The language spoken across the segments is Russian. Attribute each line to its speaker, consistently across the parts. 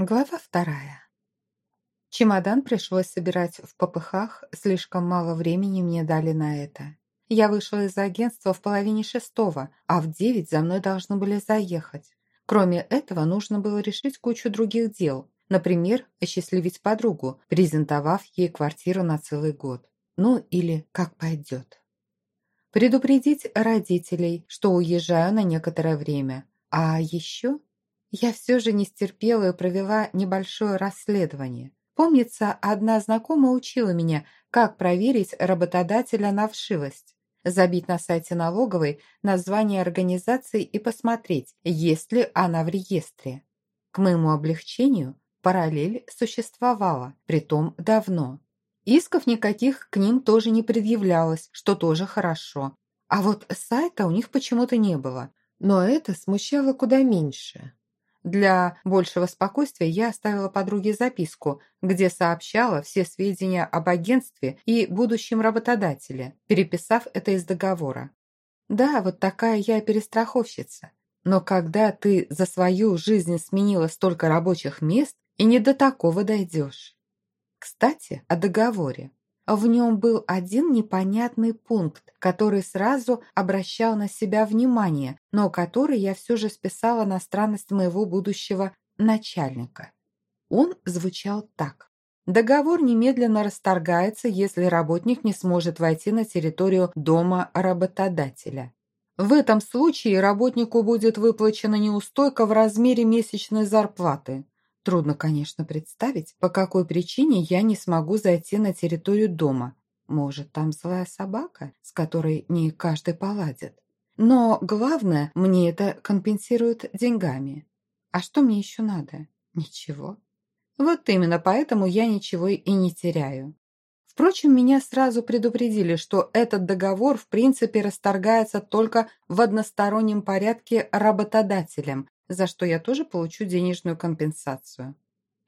Speaker 1: Глава вторая. Чемодан пришлось собирать в попыхах, слишком мало времени мне дали на это. Я вышла из агентства в половине шестого, а в девять за мной должны были заехать. Кроме этого, нужно было решить кучу других дел. Например, осчастливить подругу, презентовав ей квартиру на целый год. Ну или как пойдет. Предупредить родителей, что уезжаю на некоторое время. А еще я все же не стерпела и провела небольшое расследование. Помнится, одна знакомая учила меня, как проверить работодателя на вшивость. Забить на сайте налоговой название организации и посмотреть, есть ли она в реестре. К моему облегчению параллель существовала, притом давно. Исков никаких к ним тоже не предъявлялось, что тоже хорошо. А вот сайта у них почему-то не было. Но это смущало куда меньше. Для большего спокойствия я оставила подруге записку, где сообщала все сведения об агентстве и будущем работодателе, переписав это из договора. Да, вот такая я перестраховщица. Но когда ты за свою жизнь сменила столько рабочих мест, и не до такого дойдешь. Кстати, о договоре. В нем был один непонятный пункт, который сразу обращал на себя внимание, но который я все же списала на странность моего будущего начальника. Он звучал так. Договор немедленно расторгается, если работник не сможет войти на территорию дома работодателя. В этом случае работнику будет выплачена неустойка в размере месячной зарплаты. Трудно, конечно, представить, по какой причине я не смогу зайти на территорию дома. Может, там злая собака, с которой не каждый поладит. Но главное, мне это компенсируют деньгами. А что мне еще надо? Ничего. Вот именно поэтому я ничего и не теряю. Впрочем, меня сразу предупредили, что этот договор в принципе расторгается только в одностороннем порядке работодателем, за что я тоже получу денежную компенсацию.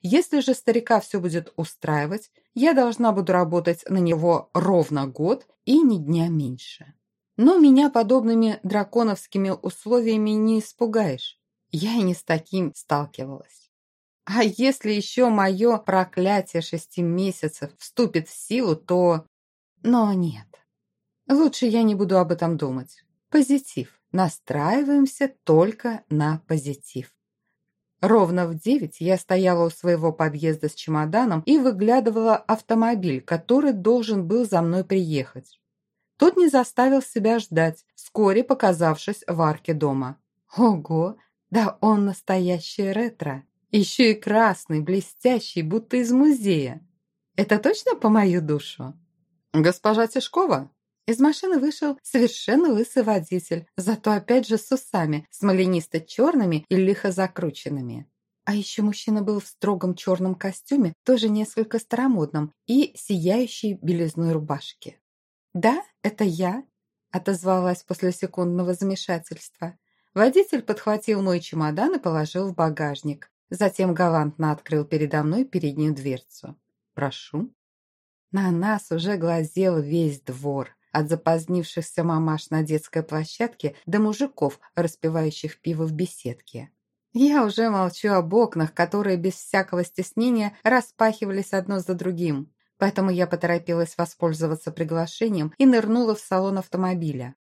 Speaker 1: Если же старика все будет устраивать, я должна буду работать на него ровно год и ни дня меньше. Но меня подобными драконовскими условиями не испугаешь. Я и не с таким сталкивалась. А если еще мое проклятие шести месяцев вступит в силу, то... Но нет. Лучше я не буду об этом думать. Позитив. Настраиваемся только на позитив. Ровно в девять я стояла у своего подъезда с чемоданом и выглядывала автомобиль, который должен был за мной приехать. Тот не заставил себя ждать, вскоре показавшись в арке дома. Ого, да он настоящий ретро. Еще и красный, блестящий, будто из музея. Это точно по мою душу? «Госпожа Тишкова?» Из машины вышел совершенно лысый водитель, зато опять же с усами, смоленисто-черными и лихо закрученными. А еще мужчина был в строгом черном костюме, тоже несколько старомодном, и сияющей белизной рубашке. «Да, это я», – отозвалась после секундного замешательства. Водитель подхватил мой чемодан и положил в багажник. Затем галантно открыл передо мной переднюю дверцу. «Прошу». На нас уже глазел весь двор от запозднившихся мамаш на детской площадке до мужиков, распивающих пиво в беседке. Я уже молчу об окнах, которые без всякого стеснения распахивались одно за другим, поэтому я поторопилась воспользоваться приглашением и нырнула в салон автомобиля.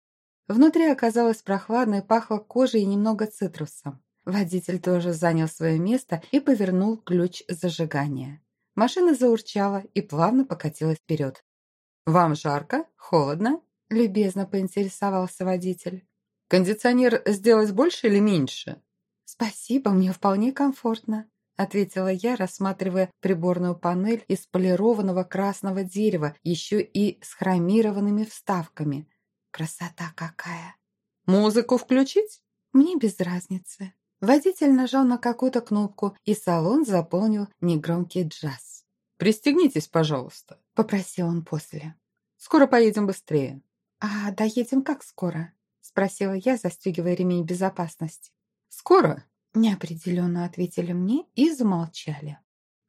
Speaker 1: Внутри оказалось прохладно и пахло кожей и немного цитрусом. Водитель тоже занял свое место и повернул ключ зажигания. Машина заурчала и плавно покатилась вперед. «Вам жарко? Холодно?» – любезно поинтересовался водитель. «Кондиционер сделать больше или меньше?» «Спасибо, мне вполне комфортно», – ответила я, рассматривая приборную панель из полированного красного дерева, еще и с хромированными вставками. «Красота какая!» «Музыку включить?» «Мне без разницы». Водитель нажал на какую-то кнопку, и салон заполнил негромкий джаз. «Пристегнитесь, пожалуйста», — попросил он после. «Скоро поедем быстрее». «А доедем как скоро?» — спросила я, застегивая ремень безопасности.
Speaker 2: «Скоро?»
Speaker 1: — неопределенно ответили мне и замолчали.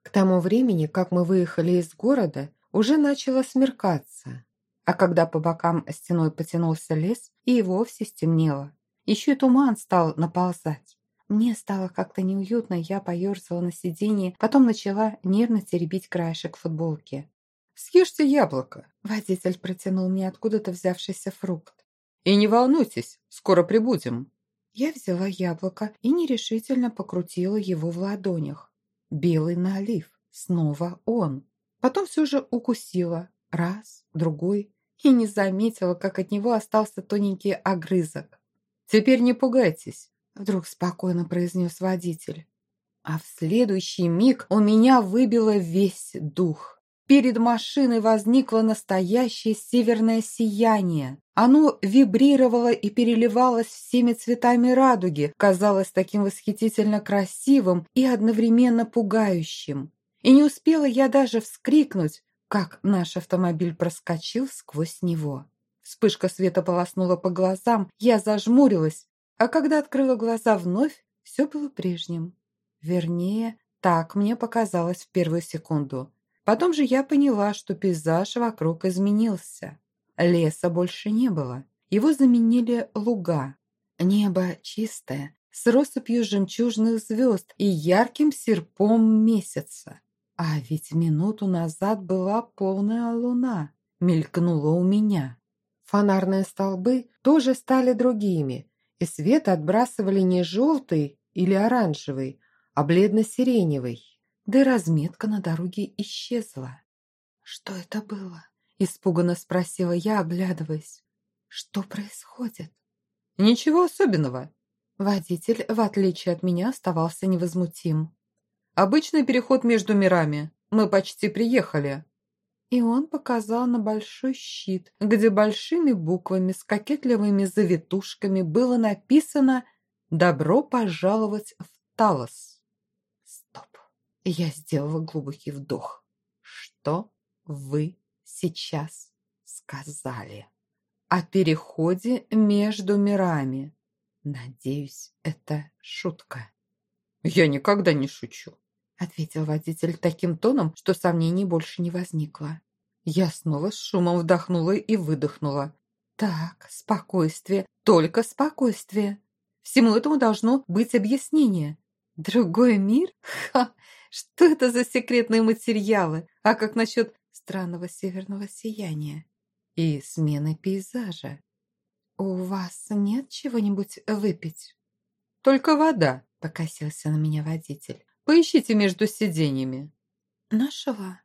Speaker 1: К тому времени, как мы выехали из города, уже начало смеркаться, а когда по бокам стеной потянулся лес, и вовсе стемнело. Еще и туман стал наползать. Мне стало как-то неуютно, я поерзала на сиденье, потом начала нервно теребить краешек футболки.
Speaker 2: «Съешьте яблоко!»
Speaker 1: Водитель протянул мне откуда-то взявшийся фрукт.
Speaker 2: «И не волнуйтесь, скоро прибудем!»
Speaker 1: Я взяла яблоко и нерешительно покрутила его в ладонях. Белый налив. Снова он. Потом все же укусила. Раз, другой. И не заметила, как от него остался тоненький огрызок.
Speaker 2: «Теперь не пугайтесь.
Speaker 1: Вдруг спокойно произнес водитель. А в следующий миг у меня выбило весь дух. Перед машиной возникло настоящее северное сияние. Оно вибрировало и переливалось всеми цветами радуги, казалось таким восхитительно красивым и одновременно пугающим. И не успела я даже вскрикнуть, как наш автомобиль проскочил сквозь него. Вспышка света полоснула по глазам, я зажмурилась а когда открыла глаза вновь, все было прежним. Вернее, так мне показалось в первую секунду. Потом же я поняла, что пейзаж вокруг изменился. Леса больше не было. Его заменили луга. Небо чистое, с россыпью жемчужных звезд и ярким серпом месяца. А ведь минуту назад была полная луна, мелькнула у меня. Фонарные столбы тоже стали другими, и свет отбрасывали не желтый или оранжевый, а бледно-сиреневый. Да и разметка на дороге исчезла. «Что это было?» – испуганно спросила я, оглядываясь. «Что происходит?»
Speaker 2: «Ничего особенного».
Speaker 1: Водитель, в отличие от меня, оставался невозмутим.
Speaker 2: «Обычный переход между мирами. Мы почти приехали».
Speaker 1: И он показал на большой щит, где большими буквами с кокетливыми завитушками было написано «Добро пожаловать в Талос». Стоп. Я сделала глубокий вдох. Что вы сейчас сказали? О переходе между мирами. Надеюсь, это шутка.
Speaker 2: Я никогда не шучу
Speaker 1: ответил водитель таким тоном, что сомнений больше не возникло. Я снова с шумом вдохнула и выдохнула. Так, спокойствие, только спокойствие. Всему этому должно быть объяснение. Другой мир? Ха! Что это за секретные материалы? А как насчет странного северного сияния и смены пейзажа? У вас нет чего-нибудь выпить?
Speaker 2: Только вода,
Speaker 1: покосился на меня водитель.
Speaker 2: Поищите между сиденьями».
Speaker 1: Нашла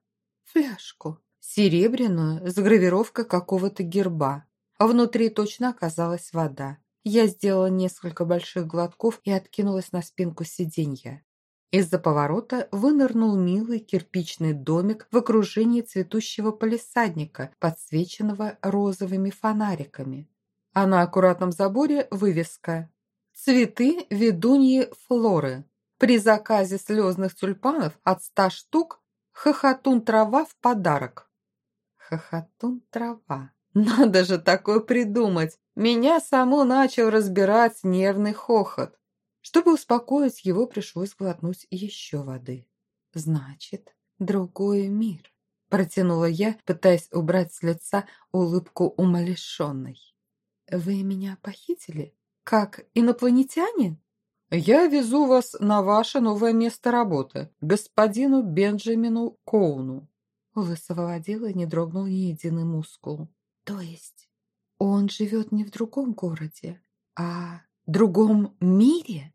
Speaker 1: фляжку, серебряную, с гравировкой какого-то герба. А внутри точно оказалась вода. Я сделала несколько больших глотков и откинулась на спинку сиденья. Из-за поворота вынырнул милый кирпичный домик в окружении цветущего палисадника, подсвеченного розовыми фонариками. А на аккуратном заборе вывеска «Цветы ведуньи Флоры». При заказе слезных тюльпанов от ста штук хохотун трава в подарок. Хохотун трава. Надо же такое придумать. Меня само начал разбирать нервный хохот. Чтобы успокоить его, пришлось глотнуть еще воды. Значит, другой мир. Протянула я, пытаясь убрать с лица улыбку умалишенной. «Вы меня похитили? Как инопланетяне?»
Speaker 2: «Я везу вас на ваше новое место работы, господину Бенджамину Коуну».
Speaker 1: У лысого не дрогнул ни единый мускул. «То есть он живет не в другом городе, а в другом мире?»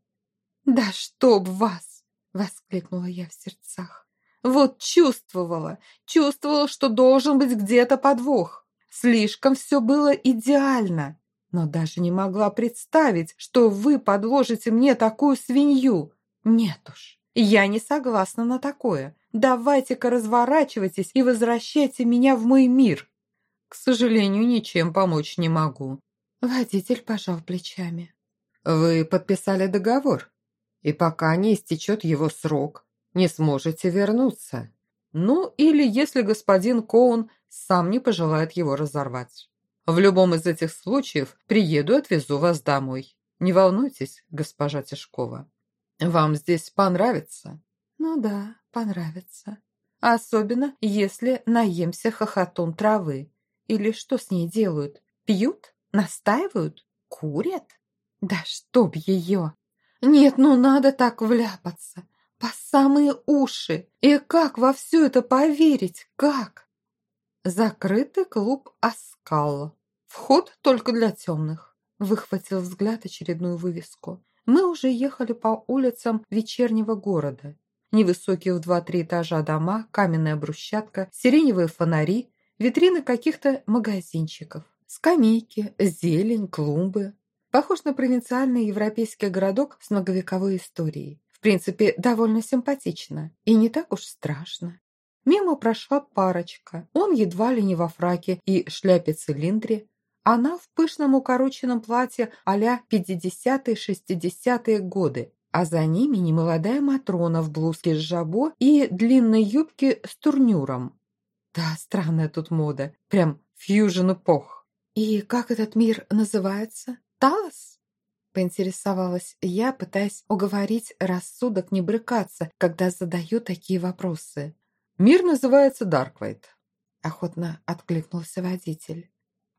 Speaker 1: «Да чтоб вас!» — воскликнула я в сердцах. «Вот чувствовала, чувствовала, что должен быть где-то подвох. Слишком все было идеально но даже не могла представить, что вы подложите мне такую свинью. Нет уж, я не согласна на такое. Давайте-ка разворачивайтесь и возвращайте меня в мой мир.
Speaker 2: К сожалению, ничем помочь не могу.
Speaker 1: Водитель пожал плечами.
Speaker 2: Вы подписали договор, и пока не истечет его срок, не сможете вернуться. Ну, или если господин Коун сам не пожелает его разорвать. В любом из этих случаев приеду и отвезу вас домой. Не волнуйтесь, госпожа Тишкова. Вам здесь понравится?»
Speaker 1: «Ну да, понравится. Особенно, если наемся хохотун травы. Или что с ней делают? Пьют? Настаивают? Курят? Да чтоб ее!» Нет, ну надо так вляпаться. По самые уши. И как во все это поверить? Как? Закрытый клуб «Оскал». Вход только для темных. Выхватил взгляд очередную вывеску. Мы уже ехали по улицам вечернего города. Невысокие в два-три этажа дома, каменная брусчатка, сиреневые фонари, витрины каких-то магазинчиков, скамейки, зелень, клумбы. Похож на провинциальный европейский городок с многовековой историей. В принципе, довольно симпатично и не так уж страшно. Мимо прошла парочка. Он едва ли не во фраке и шляпе-цилиндре, она в пышном укороченном платье а-ля 50-60-е годы, а за ними немолодая Матрона в блузке с жабо и длинной юбке с турнюром. Да, странная тут мода, прям фьюжн эпох. «И как этот мир называется? Талос?» Поинтересовалась я, пытаясь уговорить рассудок не брыкаться, когда задаю такие вопросы.
Speaker 2: «Мир называется Дарквайт», —
Speaker 1: охотно откликнулся водитель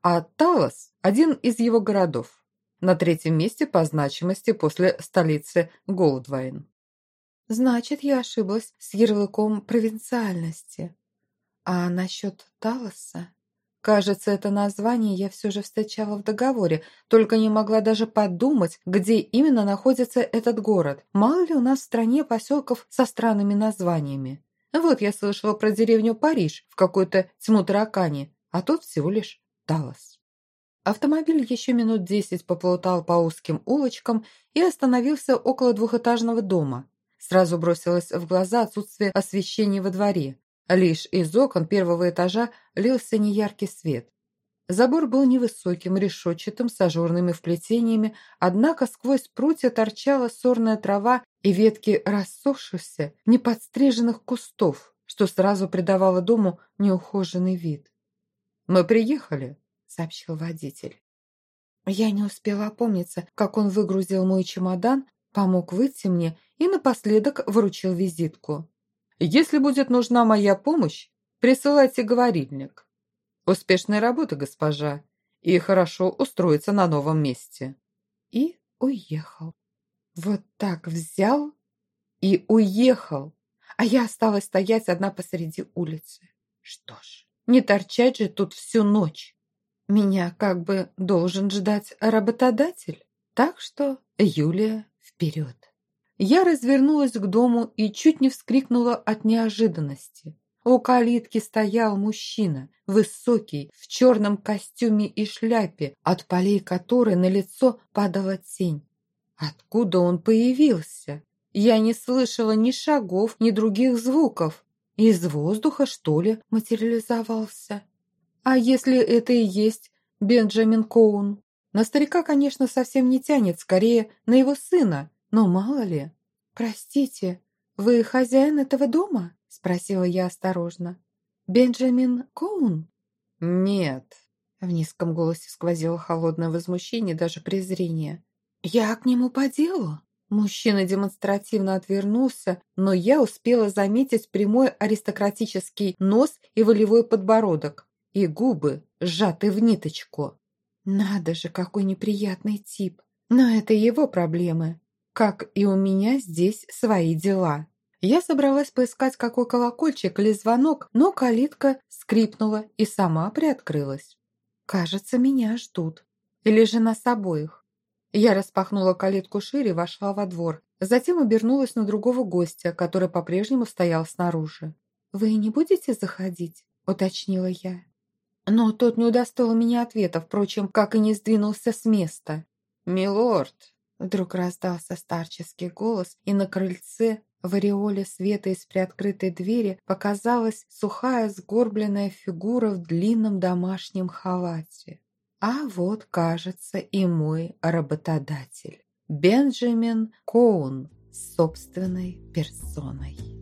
Speaker 2: а Талос – один из его городов, на третьем месте по значимости после столицы Голдвайн.
Speaker 1: Значит, я ошиблась с ярлыком провинциальности. А насчет Талоса? Кажется, это название я все же встречала в договоре, только не могла даже подумать, где именно находится этот город. Мало ли у нас в стране поселков со странными названиями. Вот я слышала про деревню Париж в какой-то тьму таракани, а тут всего лишь Даллас. Автомобиль еще минут десять поплутал по узким улочкам и остановился около двухэтажного дома. Сразу бросилось в глаза отсутствие освещения во дворе. Лишь из окон первого этажа лился неяркий свет. Забор был невысоким, решетчатым, с ажурными вплетениями, однако сквозь прутья торчала сорная трава и ветки рассохшихся, неподстриженных кустов, что сразу придавало дому неухоженный вид.
Speaker 2: «Мы приехали», —
Speaker 1: сообщил водитель. Я не успела опомниться, как он выгрузил мой чемодан, помог выйти мне и напоследок вручил визитку.
Speaker 2: «Если будет нужна моя помощь, присылайте говорильник. Успешной работы, госпожа, и хорошо устроиться на новом месте».
Speaker 1: И уехал. Вот так взял и уехал, а я осталась стоять одна посреди улицы. Что ж, не торчать же тут всю ночь. Меня как бы должен ждать работодатель. Так что, Юлия, вперед. Я развернулась к дому и чуть не вскрикнула от неожиданности. У калитки стоял мужчина, высокий, в черном костюме и шляпе, от полей которой на лицо падала тень. Откуда он появился? Я не слышала ни шагов, ни других звуков. Из воздуха, что ли, материализовался? А если это и есть Бенджамин Коун? На старика, конечно, совсем не тянет, скорее на его сына, но мало ли. «Простите, вы хозяин этого дома?» – спросила я осторожно. «Бенджамин Коун?»
Speaker 2: «Нет», –
Speaker 1: в низком голосе сквозило холодное возмущение, даже презрение. «Я к нему по делу?» Мужчина демонстративно отвернулся, но я успела заметить прямой аристократический нос и волевой подбородок, и губы, сжатые в ниточку. Надо же, какой неприятный тип. Но это его проблемы. Как и у меня здесь свои дела. Я собралась поискать какой колокольчик или звонок, но калитка скрипнула и сама приоткрылась. Кажется, меня ждут. Или же нас обоих. Я распахнула калитку шире и вошла во двор. Затем обернулась на другого гостя, который по-прежнему стоял снаружи. «Вы не будете заходить?» – уточнила я. Но тот не удостоил меня ответа, впрочем, как и не сдвинулся с места.
Speaker 2: «Милорд!»
Speaker 1: – вдруг раздался старческий голос, и на крыльце в ореоле света из приоткрытой двери показалась сухая сгорбленная фигура в длинном домашнем халате. А вот, кажется, и мой работодатель. Бенджамин Коун собственной персоной.